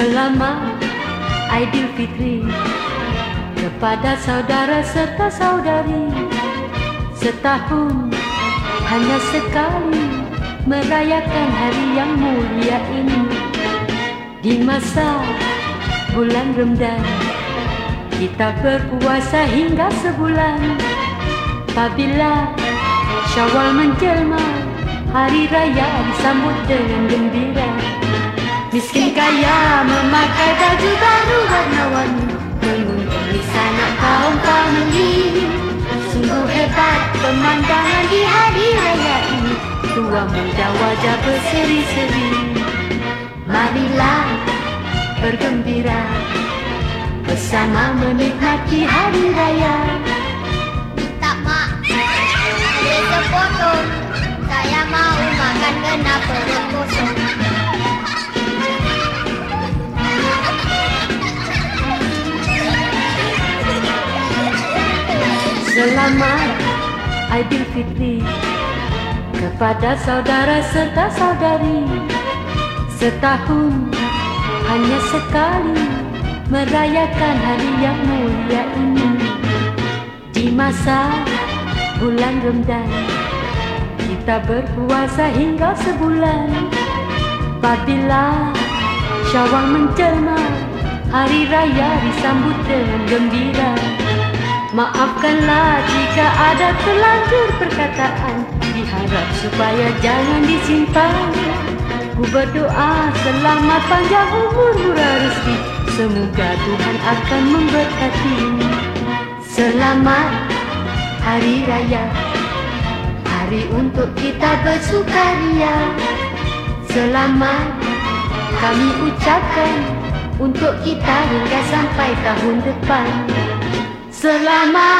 Selamat Aidilfitri kepada saudara serta saudari setahun hanya sekali merayakan hari yang mulia ini di masa bulan Ramadan kita berpuasa hingga sebulan. Apabila Syawal menjelma hari raya disambut dengan gembira miskin kaya memakai baju baru warna-warni mengunjungi sanak kaum kami sungguh hebat pemandangan di hari raya ini tua muda wajah berseri-seri marilah bergembira bersama menikmati hari raya. Tak mak, boleh sepotong. Saya mau makan kena perut kosong. Selamat. Aidilfitri kepada saudara serta saudari setahun hanya sekali merayakan hari yang mulia ini. Di masa bulan Ramadan kita berpuasa hingga sebulan. Apabila Syawal menjelma hari raya disambut dengan gembira Maafkanlah jika ada terlanjur perkataan. Diharap supaya jangan disimpan. Ku berdoa selamat panjang umur murah rezeki Semoga Tuhan akan memberkati. Selamat Hari Raya. Hari untuk kita bersukaria. Selamat kami ucapkan Untuk kita hingga sampai tahun depan Selamat Hari